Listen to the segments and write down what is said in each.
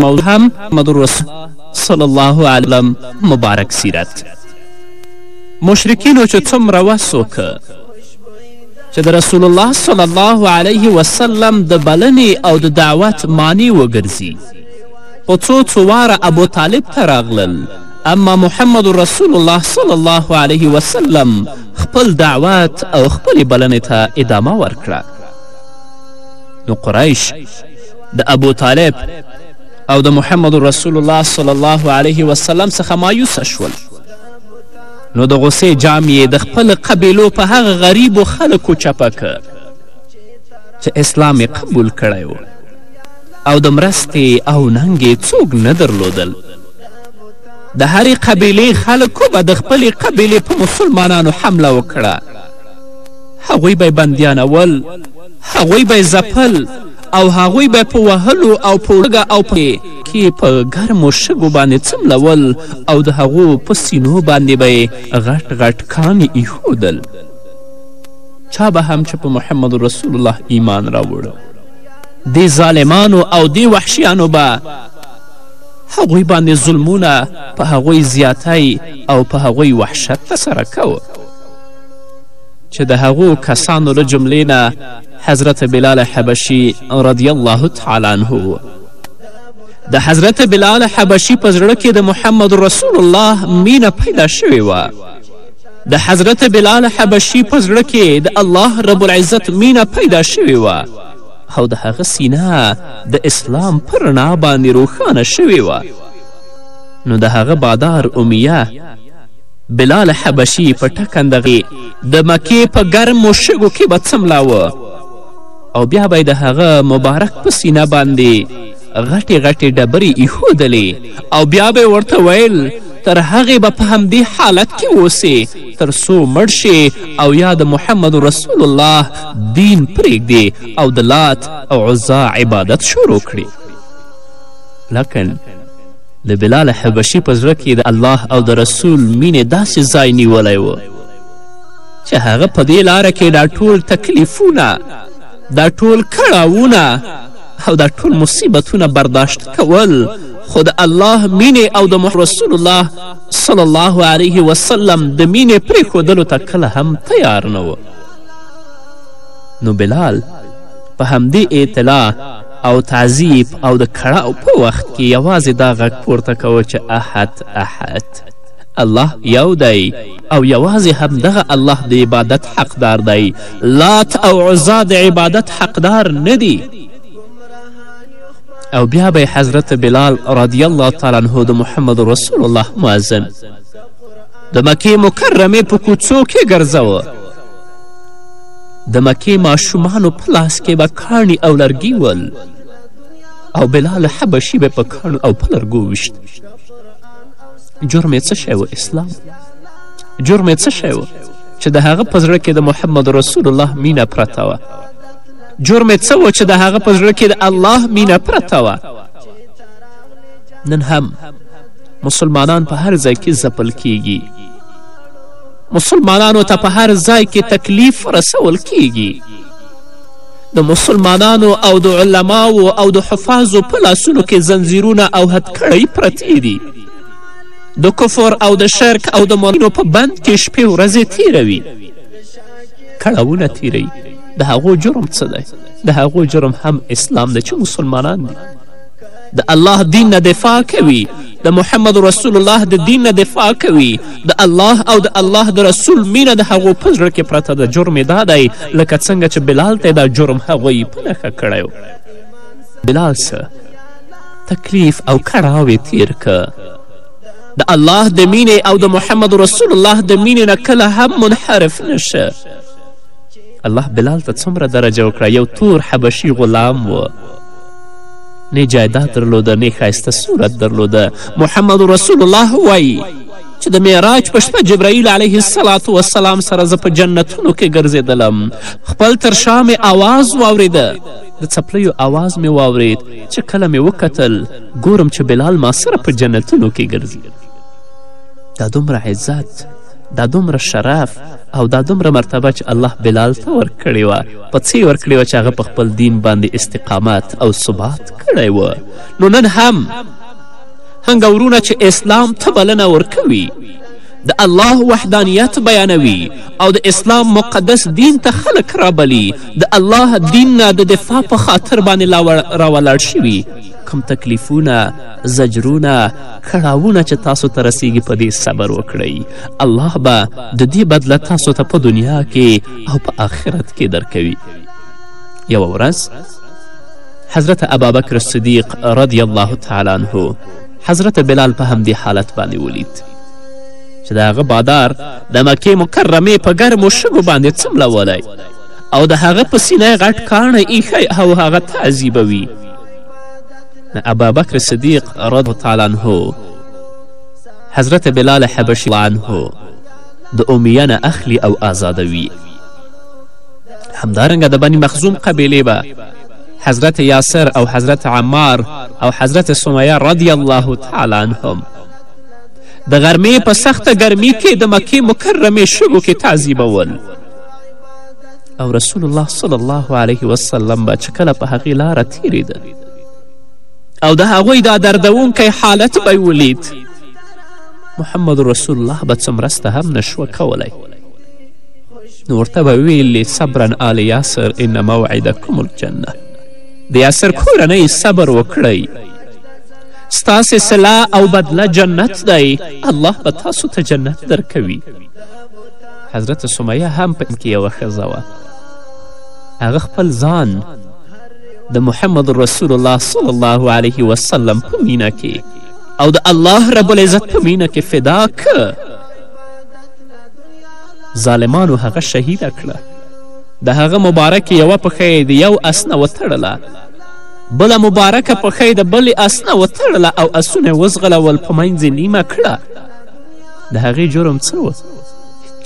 موضوع هم محمد رسول صلی الله علیه وسلم مبارک سیرت مشرکینو چې څومره وس وکړه چې د رسول الله صلی الله علیه وسلم د بلنې او د دعوت معنی وګرځي خو څو څو واره ابو طالب ته راغلل اما محمد رسول الله صلی الله علیه وسلم خپل دعوت او خپلې بلنې ته ادامه ورکړه نو قریش د ابو طالب او د محمد رسول الله صلی الله علیه وسلم څخه مایوسه شول نو د غصې جام یې د خپل قبیلو په هغه غریبو خلکو چپه که چې اسلام یې قبول کړی و او د مرستې او ننګې څوک نه درلودل د هرې قبیلې خلکو به د خپلې قبیلې په مسلمانانو حمله وکړه هغوی به یې بندیانول هغوی به یې ځپل او هغوی به په وهلو او په وړګه او په کې په ګرمو شګو باندې څملول او د هغو په سینو باندې به یې غټ غټ کانې ایښودل چا به هم چې په محمد رسول الله ایمان راوړ دې ظالمانو او دې وحشیانو به هغوی باندې ظلمونه په هغوی زیاتی او په هغوی وحشت ترسره کوه چې د هغو کسانو له جملې نه حضرت بلال حبشي رضی الله تعالی عنه و د حضرت بلال حبشي په زړه کې د محمد رسول الله مینه پیدا شوې وه د حضرت بلال حبشي په زړه کې د الله رب العزت مینه پیدا شوې وه او د هغه سینه د اسلام پر رڼا باندې روښانه شوې وه نو د هغه بادار امیه بلال حبشي په ټکنده غي د مکې په ګرمو شګو کې به څملاوه او بیا به د هغه مبارک په سینه باندې غټې غټې ډبرې ایښودلې او بیا به ورته ویل تر هغې به په همدې حالت کې اوسې تر څو مړ شې او یا د محمد رسول الله دین پرېږدې او د لات او عزا عبادت شروع کړې لکن د بلال حبشي په زړه کې د الله او د رسول مینې داسې ځای نیولی و چې هغه په دې لاره کې دا ټول تکلیفونه دا ټول کړاوونه او دا ټول مصیبتونه برداشت کول خو د الله مینې او د رسول الله صلی الله علیه وسلم د مینې پرېښودلو ته کله هم تیار نه و نو بلال په همدې اطلاع او تعذیب او د کړاو په وخت کې یوازې دا غږ پورته کوه چې احد احد الله یو دی او یوازې همدغه الله د عبادت حقدار دی لات او عزا د عبادت حقدار نه دی او بیا به حضرت بلال رضی الله تعالی عنه د محمد رسول الله معظم د مکې مکرمې په کوڅو کې ګرځوه د مکې ماشومانو په لاس کې به کاڼي او لرګي ول او بلال حبشي به په کاڼو او په لرګو ویشت جرم یې څه شی و اسلام جرم یې څه شی و چې د هغه په زړه کې د محمد رسول الله مینه پرته وه جرم یې څه و چې د هغه په زړه کې د الله مینه پرته وه نن هم مسلمانان په هر ځای کې ځپل کیږي مسلمانانو ته په هر ځای کې تکلیف رسول کیږي د مسلمانانو او د علماو او د حفاظو په لاسونو کې زنځیرونه او هتکړۍ پرتې دي د کفر او د شرک او د ملینو په بند کې شپې ورځې تیروي کړاوونه تیروي د هغو جرم څه دی د هغو جرم هم اسلام دی چې مسلمانان دي د الله دین نه دفاع کوي د محمد رسول الله د دین نه دفاع کوي د الله او د الله د رسول مینه د هغو په زړه کې پرته د جرم یې دا دی لکه څنګه چې بلال ته دا جرم هغوی په نښه کړی بلال څه تکلیف او کړاو یې تیر که د الله د مینې او د محمد رسول الله د مینې نه کله هم منحرف نشه الله بلال ته څومره درجه وکړه یو تور حبشي غلام و نې جایداد درلوده نې ښایسته صورت درلوده محمد رسول الله وایي چې د معراج په شپه جبرائیل علیه السلام وسلام سره زه په جنتونو کې ګرځېدلم خپل تر شا مې آواز واورېده د څپلیو آواز مې واورېد چې کله مې وکتل ګورم چې بلال ما سره په جنتونو کې ګرځي دا دومره عزت دا دومره شرف او دا دومره مرتبه چې الله بلال ته ورکړې وه په څه یې ورکړې وه چې هغه په خپل دین باندې استقامت او ثبات کړی و نو نن هم هنګه ورونه چې اسلام ته بلنه ورکوي د الله وحدانیت بیانوي او د اسلام مقدس دین ته خلک رابلي د الله دین نه د دفاع په خاطر باندې راولاړ شوي کم تکلیفونه زجرونه کړاوونه چې تاسو ته رسیږي په دې صبر وکړئ الله به د دې بدله تاسو ته په دنیا کې او په آخرت کې درکوي یوه ورځ حضرت ابابکر صدیق رضی الله تعالی عنه حضرت بلال په همدې حالت باندې ولید چې د هغه بادار د مکې مکرمې په ګرمو شګو باندې څملولی او د هغه په سینه غټ کاڼی ایښی او هغه تعذیبوي نه ابابکر صدیق رضی تعالی عنه حضرت بلال حبشي عنه د امیه نه اخلي او آزادوي یې همدارنګه د بني مخزوم قبیلې به حضرت یاسر او حضرت عمار او حضرت سمیه رضی الله تعالی عنهم د غرمې په سخته ګرمي کې د مکې مکرمې شګو کې تعذیبول او رسول الله صلی الله علیه وسلم به چې کله په هغې لاره تیریده او د هغوی دا دردونکی حالت به ولید محمد رسول الله به څه مرسته هم نه شوه کولی نو ورته به ویلي صبرا آل یاسر ان موعدکم الجنه د یاسر کورنۍ صبر وکړئ ستاسې سلا او بدله جنت دی الله به تاسو ته جنت درکوي حضرت سمیه هم په کې یوه ښځه وه هغه خپل ځان د محمد رسول الله صلی الله علیه وسلم په مینه کې او د الله رب العزت په مینه کې فدا که ظالمانو هغه شهیده کړه د هغه مبارکې یوه پښه یې د یو اس نه وتړله بله مبارکه پښه یې د بلې اس نه وتړله او اسونه یې وځغلول په منځ یې نیمه کړه د هغې جرم څه و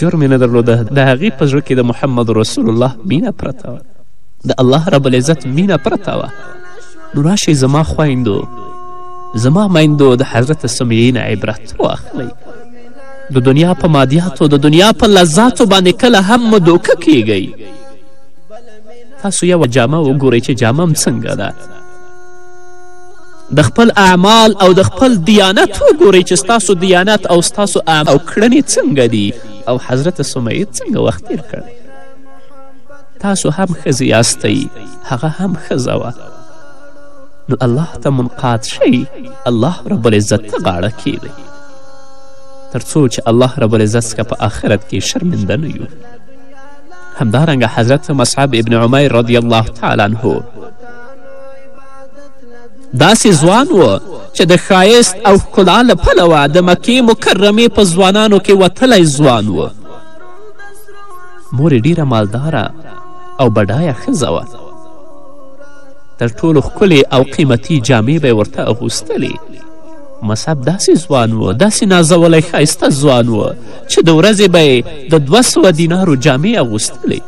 جرم یې نه درلوده د هغې په زړه کې د محمد رسول الله مینه پرته وه د الله رب العزت مینه پرته وه نو راشئ زما خویندو زما میندو د حضرت سمیعې نه عبرت واخلئ د دنیا په مادیاتو د دنیا په لذاتو باندې کله هم مه دوکه کیږئ تاسو یوه جامه وګورئ چې جامه هم څنګه ده د خپل اعمال او د خپل دیانت وګورئ چې ستاسو دیانت او ستاسو او کړنې څنګه دي او حضرت سمیه څنګه وخت تیر کړی تاسو هم ښځې یاستئ هغه هم ښځه وه نو الله ته منقاد شئ الله رب العزت ته غاړه کیږئ تر څو چې الله رب العزت څخه په آخرت کې شرمنده نه یو همدارنګه حضرت مصعب ابن عمیر رضی الله تعالی عنه داسې ځوان و چې د ښایست او ښکلا له پلوه د مکې مکرمې په ځوانانو کې وتلی ځوان و مور یې ډیره مالداره او بډایه ښځه وه تر ټولو ښکلې او قیمتي جامې به یې ورته اغوستلې مصعب داسې ځوان و داسې نازولی ښایسته ځوان و چې د ورځې به یې د دوه سوه دینارو جامې اغوستلې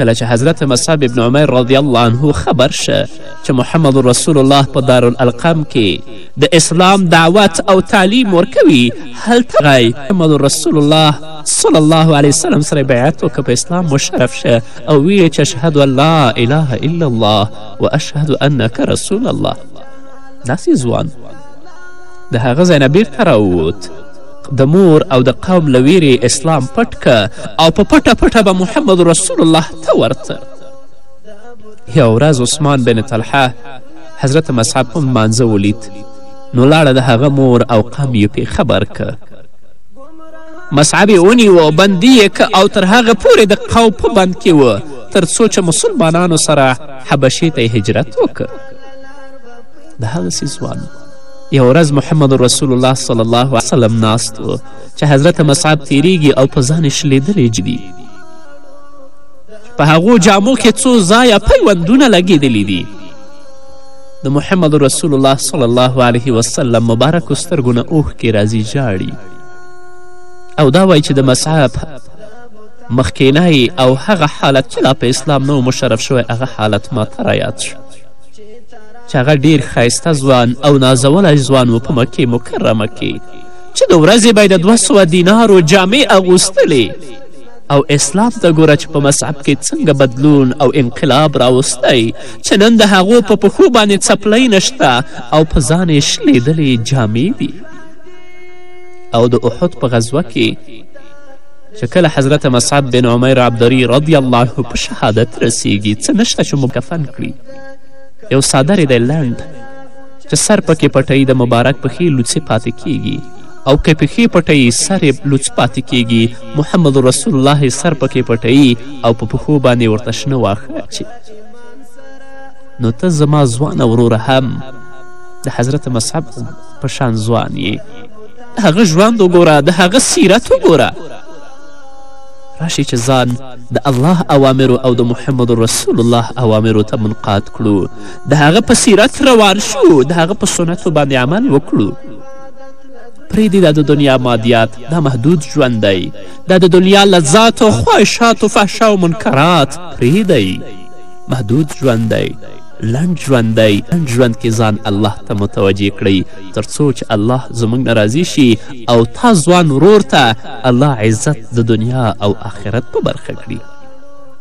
کله چې حضرت مصعب ابن عمر رضی الله عنه خبر شه چې محمد رسول الله په دارالالقام کې د اسلام دعوت او تعلیم ورکوي هلته غی محمد رسول الله صلی الله علیه وسلم سره بیعت وکړه په اسلام مشرف شه او ویې چې اشهد ان لا اله الا الله و اشهد انک رسول الله داسې ځوان د هغه ځای نه بیرته راووت د مور او د قوم له ویرې اسلام پټ که او په پټه پټه به محمد رسول الله ته ورته یو ورځ عثمان بن طلحه حضرت مصعب په مانځه ولید نو لاړه د هغه مور او قام یې پې خبر که مصعب یې ونیو بندي یې که او تر هغه پورې د قوم په بند کې و تر څو چې مسلمانانو سره حبشې ته هجرت وکړ د هغه ځوان یو ورځ محمد رسول الله صلی الله علیه وسلم ناست و چې حضرت مصعب تیریږي او په ځان شلیدلی جدي په هغو جامو کې څو ځایه پیوندونه لګیدلی دي د محمد رسول الله صلی الله علیه وسلم مبارکو سترګو نه اوښکې راځي ژاړي او دا وایي چې د مصعب مخکینی او هغه حالت چې لا په اسلام نه مشرف شوی هغه حالت ماته رایاد شو چې هغه ډیر ښایسته ځوان او نازولی ځوان و په مکې مکرمه کې چې د ورځې به یې د دوه سوه دینارو جامې اغوستلې او اسلام ته ګوره چې په مذهب کې څنګه بدلون او انقلاب راوستی چې نن د هغو په پښو باندې څپلۍ نشته او په ځان یې شلیدلې جامې دي او د احد په غزوه کې چې کله حضرت مصعب بن عمیر عبدری رضی الله په شهادت رسیږي څه نشته چې مکفن کړي یو څادر دی لنډ چې سر پکې پټوي د مبارک پښې لوڅې پاتې کیږي او که پښې پټوي سر یې لوڅ پاتې کیږي محمد رسول الله سر پکې پټوي او په پښو باندې ورته شنه واښه اچوي نو ته زما ځوانه وروره هم د حضرت مصعب په شان ځوان یې د هغه ژوند وګوره د هغه سیرت وګوره راشي چې ځان د الله اوامرو او د محمد رسول الله اوامرو ته منقاد کړو د هغه په سیرت روان شو د هغه په سنتو باندې عمل وکړو پرېږدی دا د دنیا مادیات دا محدود ژوند دی دا د دنیا لذات او خواهشات او فحشا او منکرات پرېږدی محدود ژوند دی لنډ ژوند دی لنډ ژوند کې ځان الله ته متوجه کړئ تر څو چې الله زموږ نه راضي شي او تا ځوان ورور ته الله عزت د دنیا او آخرت په برخه کړي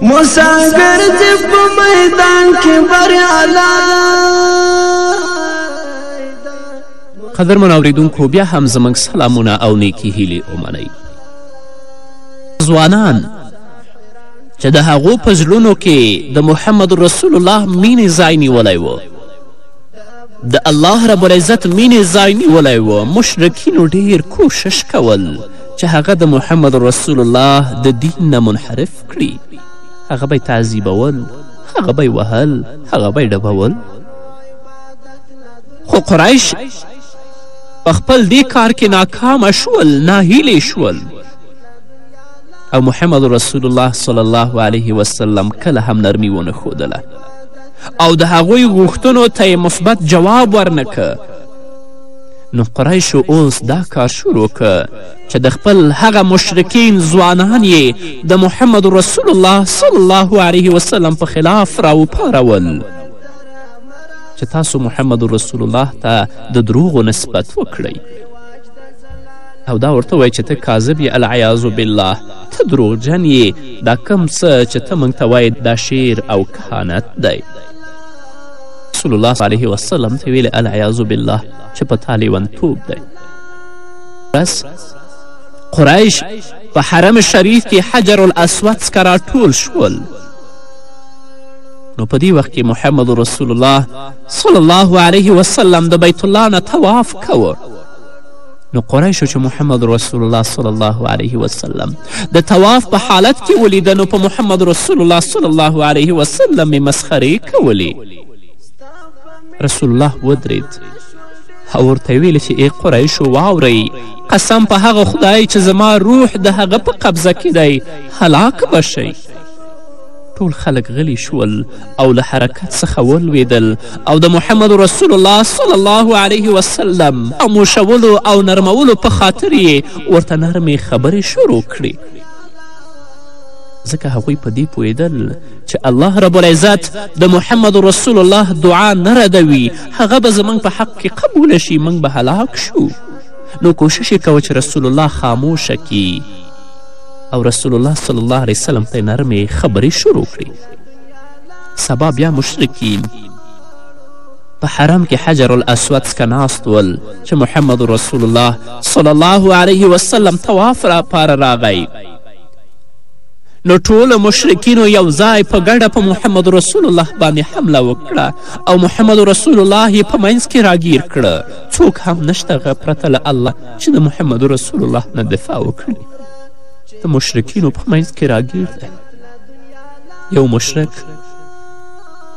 مسافر دی په میدان کې بریالی قدر من اوریدونکو بیا هم زموږ سلامونه او نیکی هیلې ومنئ ځوانان چې د هغو په زړونو کې د محمد رسول الله مینې ځای نیولی و د الله رب العزت مینې ځای نیولی و مشرکینو ډیر کوشش کول چې هغه د محمد رسول الله د دین نه منحرف کړي هغه به یې تعذیبول هغه به یې وهل هغه به یې ډبول خو قریش په خپل دې کار کې ناکامه شول ناهیلې شول او محمد رسول الله صلی الله علیه وسلم کله هم نرمي ونه ښودله او د هغوی غوښتنو ته یې مثبت جواب ورنکه نو قریشو اوس دا کار شروع که چې د خپل هغه مشرکین ځوانان یې د محمد رسول الله صلی الله علیه وسلم په خلاف راوپارول چې تاسو محمد رسول الله ته د دروغو نسبت وکړئ او دا ورته وایي چې ته کاذب یې العیاذ بالله ته دروغجن یې دا کم څه چې ته موږ ته وایې دا شعر او کهانت دی رسول الله علیه وسلم ته ویلې العیاذ بالله چې په تا لیونتوب دی ورځ قریش په حرم شریف کې حجر الاسود څخه راټول شول نو په دې وخت کې محمد رسول الله صلی الله علیه وسلم د بیت الله نه طواف کوه نو قریشو چې محمد رسول الله صلی الله علیه وسلم د طواف په حالت کې ولیده نو په محمد رسول الله صلی الله علیه وسلم یې مسخرې کولې رسول الله ودرید او ورته یې ویل چې ای قریشو واورئ قسم په هغه خدای چې زما روح د هغه په قبضه کې دی هلاک به شئ ټول خلک غلي شول او له حرکت څخه ولویدل او د محمد رسول الله صلی الله علیه وسلم خاموشولو او نرمولو په خاطر یې ورته نرمې خبرې شروع کړې ځکه هغوی په دې پوهېدل چې الله رب العزت د محمد رسول الله دعا نه ردوي هغه به زموږ په حق کې قبوله شي موږ به هلاک شو نو کوشش یې کوه چې رسول الله خاموشه کړي او رسول الله صلی الله علیه وسلم ته نرمې خبرې شروع کړي سبا بیا مشرکین په حرم کې حجر الاسود څخه ناست ول چې محمد رسول الله صلی الله علیه وسلم طواف راپاره راغی نو ټولو مشرکینو یو ځای په ګډه په محمد رسول الله باندې حمله وکړه او محمد رسول الله یې په منځ کې راګیر کړه څوک هم نشته غه پرته له الله چې د محمد رسول الله نه دفاع وکړي د مشرکینو په منځ کې راګیر دی یو مشرک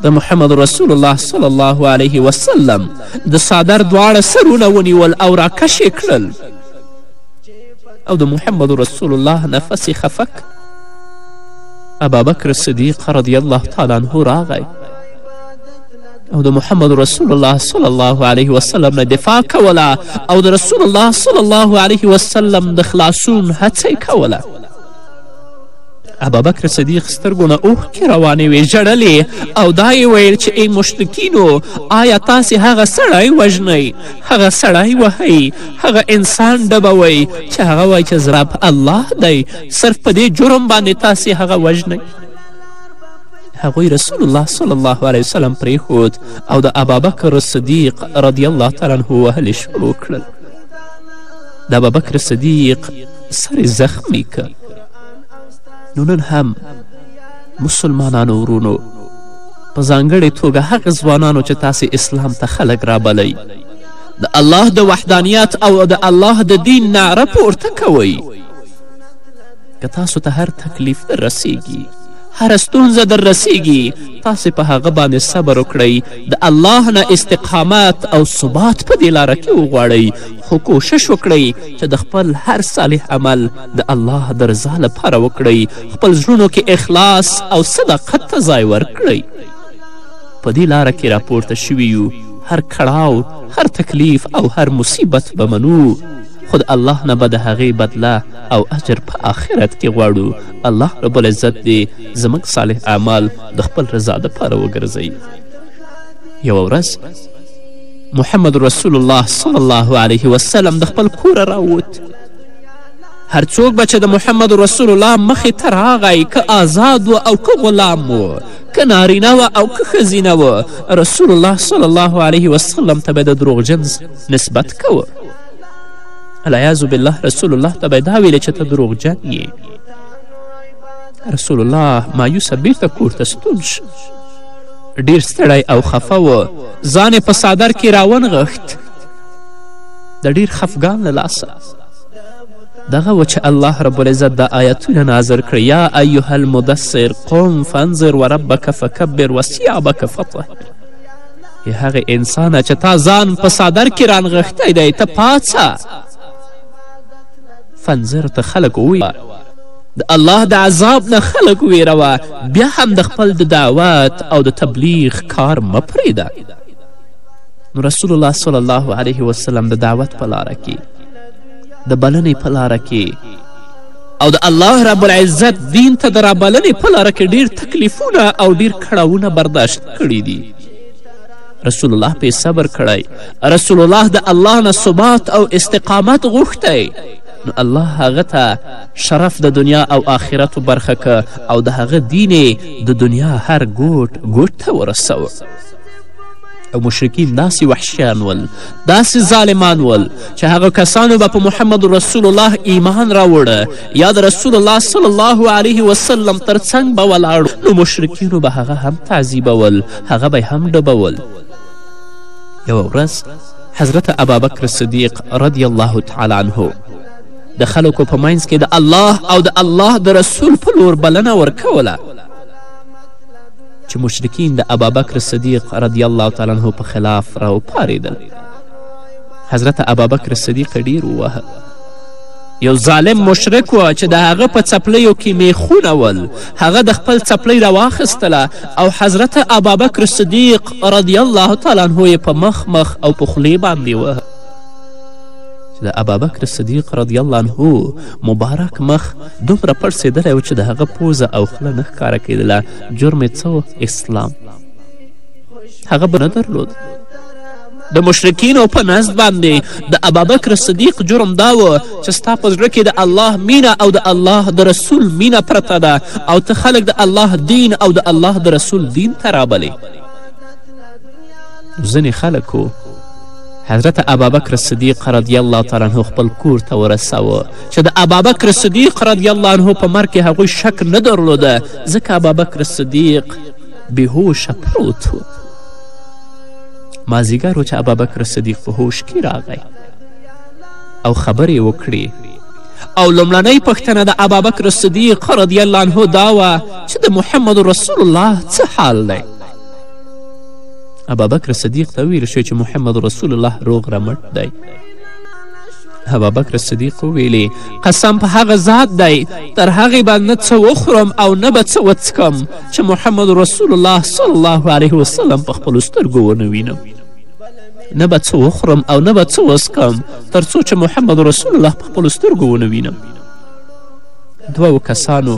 د محمد رسول الله صلی الله علیه وسلم د صادر دواړه سرونه ونیول او راکش یې کړل او د محمد رسول الله نه فسې خفک ابابکر صدیق رضی الله تعالی عنه راغی او د محمد رسول الله صلی الله علیه وسلم نه دفاع کوله او د رسول الله صلی الله علیه وسلم د خلاصون هڅه یې کوله ابابکر صدیق سترګو نه اوښکې روانې وې ژړلې او دا یې ویل چې ای مشرکینو آیا تاسې هغه سړی وژنئ هغه سړی وهئ، هغه انسان ډبوئ چې هغه وایي چې زرب الله دی، صرف په دې جرم باندې تاسې هغه وژنئ. هغوی رسول الله صلی الله علیه وسلم پرېښود او د ابابکر صدیق رضی الله تعالی عنه وهل یې شروع کړل د ابابکر صدیق سر یې زخمی که نو نن هم مسلمانانو ورونو په ځانګړې توګه هغه ځوانانو چې تاسې اسلام ته خلک رابلئ د الله د وحدانیت او د الله د دین نعره پورته کوئ که تاسو ته هر تکلیف در رسیږي هره ستونزه در رسیږي تاسې په هغه باندې صبر وکړئ د الله نه استقامت او ثبات په دې لاره کې وغواړئ خو کوشش وکړئ چې د خپل هر صالح عمل د الله د رضا لپاره وکړئ خپل زړونو کې اخلاص او صداقت ته ځای ورکړئ په دې لاره کې راپورته شوي یو هر کړاو هر تکلیف او هر مصیبت به منو خو د الله نه به د هغې بدله او اجر په آخرت کې غواړو الله رب العزت دې زموږ صالح اعمال د خپل رضا دپاره وګرځوي یوه ورځ محمد رسول الله صلی الله علیه وسلم د خپل کوره راووت هر څوک به چې د محمد رسول الله مخې ته راغی که آزاد و او که غلام و که نارینه و او که ښځینه و رسول الله صلی الله علیه وسلم ته به د دروغجن نسبت کوه العیاذ بالله رسول الله ته به دا ویلې چې ته دروغجن یې رسول الله مایوسه بیرته کور ته ستون شو ډیر ستړی او خفه و ځان په څادر کې راونغښت د ډیر خفګان له لاسه دغه و چې الله رب العزت دا آیتونه ناظر کړ یا ایها المدثر قم فانظر وربک فکبر وثیابک فطهر ای هغه انسانه چې تا ځان په صادر کې رانغښتی دی ته پاڅه فانظر ته خلک وویه د الله د عذاب نه خلک ویروه بیا هم د خپل د دعوت او د تبلیغ کار مه پرېږده نو رسول الله صلی الله علیه وسلم د دعوت په لاره کې د بلنې په لاره کې او د الله رب العزت دین ته د رابلنې په لاره کې ډیر تکلیفونه او ډیر کړاوونه برداشت کړي دي رسول الله پې صبر کړی رسول الله د الله نه ثبات او استقامت غوښتی نو الله هغه ته شرف د دنیا او آخرت برخه که او د هغه دین د دنیا هر ګوټ ګوټ ته ورسوه او مشرکین داسې وحشیان ول داسې ظالمان ول چې هغه کسانو به په محمد رسول الله ایمان راوړه یا د رسول الله صلی الله علیه وسلم تر څنګ به ولاړ نو مشرکینو به هغه هم تعذیبول هغه به هم ډبول یوه ورځ حضرت ابابکر صدیق رضی الله تعالی عنه د خلکو په منځ کې د الله او د الله د رسول په لور بلنه ورکوله چې مشرکین د ابابکر صدیق رضی الله تعالی عنه په خلاف راوپارېدل حضرت ابابکر صدیق ډیر ووهه یو ظالم مشرک و چې د هغه په څپلیو کې میخونه ول هغه د خپل څپلۍ راواخیستله او حضرت ابابکر صدیق رضی الله تعالی عنه یې په مخ مخ او په خولې باندې وه چې د ابابکر صدیق رضی الله عنه مبارک مخ دومره پړسېدلی و چې د هغه پوزه او خوله نه ښکاره کېدله جرم یې څه و اسلام هغه به نه درلود د مشرکینو په نزد باندې د ابابکر صدیق جرم دا و چې ستا په زړه کې د الله مینه او د الله د رسول مینه پرته ده او ته خلک د الله دین او د الله د رسول دین ته رابلې ځینې خلکو حضرت ابابکر صدیق رضی الله تعالی عنه خپل کور ته ورساوه چې د ابابکر صدیق رضی الله عنه په مرګ کې هغوی شک نه درلوده ځکه ابابکر صدیق بېهوشه پروت و مازیګر و چې ابابکر صدیق په هوش کې راغی او خبرې وکړي او لومړنۍ پوښتنه د ابابکر صدیق رضی الله عنه دا وه چې د محمد رسول الله څه حال دی ابابکر صدیق ته ویل شو چې محمد رسول الله روغ رمټ دی ابابکر صدیق وویلې قسم په هغه ذات دی تر هغې به نه څه وخورم او نه به څه وڅکم چې محمد رسول الله صلی الله علیه وسلم په خپلو سترګو ونه وینم نه به څه وخورم او نه به څه وڅکم تر څو چې محمد رسول الله په خپلو سترګو ونه وینم دوو کسانو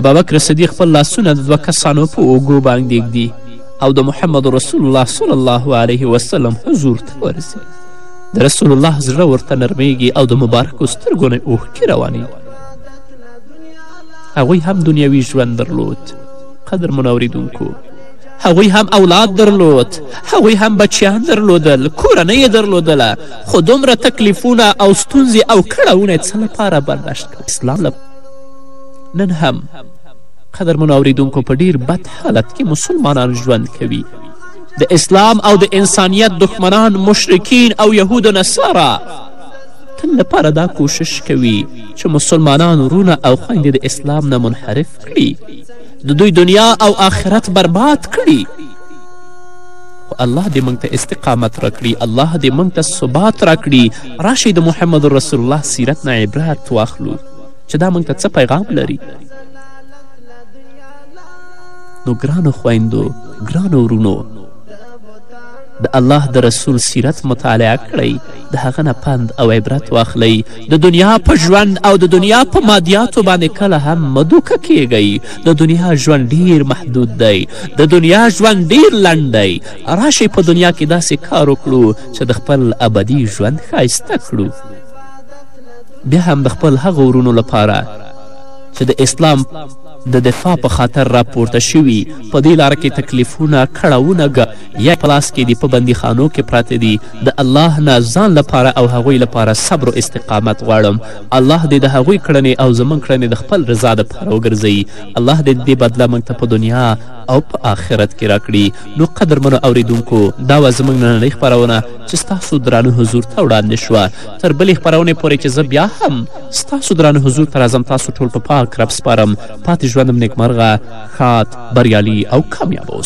ابابکر صدیق خپل لاسونه د دوه کسانو په اوږو باندې ږدي او د محمد رسول الله صلی الله علیه وسلم حضور ته ورسي د رسول الله زړه ورته نرمیږي او د مبارکو سترګو نه اوښکې روانې هغوی هم دنیوي ژوند درلود قدر منوریدونکو هغوی هم اولاد درلود هغوی هم بچیان درلودل کورنۍ یې درلودله خو دومره تکلیفونه او ستونزې او کړاونه یې څه لپاره برداشت کړل اسلام لپاره نن هم قدرمنو اوریدونکو په ډیر بد حالت کې مسلمانان ژوند کوي د اسلام او د انسانیت دښمنان مشرکین او یهود نصارا تل لپاره دا کوشش کوي چې مسلمانان ورونه او خویندې د اسلام نه منحرف کړي د دوی دنیا او آخرت برباد کړي خو الله دې موږ ته استقامت راکړي الله دې موږ ته ثبات راکړي راشئ د محمد رسول الله سیرت نه عبرت واخلو چې دا موږ ته څه پیغام لري نو ګرانو خویندو ګرانو ورونو د الله د رسول سیرت مطالعه کړئ د هغه نه پند او عبرت واخلئ د دنیا په ژوند او د دنیا په مادیاتو باندې کله هم مه دوکه کیږئ د دنیا ژوند ډیر محدود دی د دنیا ژوند ډیر لنډ دی راشئ په دنیا کې داسې کار وکړو چې د خپل ابدي ژوند ښایسته کړو بیا هم د خپل هغو ورونو لپاره چې د اسلام د دفاع په خاطر را پورته شوي، په دې لاره کې تکلیفونه، کړاوونه، ګا یا په لاس کې دي، په بندي خانو کې پراته دي، د الله نه ځان لپاره او هغوی لپاره صبر و استقامت غواړم، الله دې د هغوی کړنې او زموږ کړنې د خپل رضا لپاره وګرځوي، الله دې د دې بدله موږ ته په دنیا او په آخرت کې راکړي. نو قدرمنو اورېدونکو! دا وه زموږ نننۍ خپرونه چې ستاسو درانه حضور ته وړاندې شوه، تر بلې خپرونې پورې چې زه بیا هم ستاسو درانه حضور ته راځم تاسو ټول په پاک رب سپارم پاتې ژوندم نیکمرغه ښاد بریالي او کامیاب اوسئ.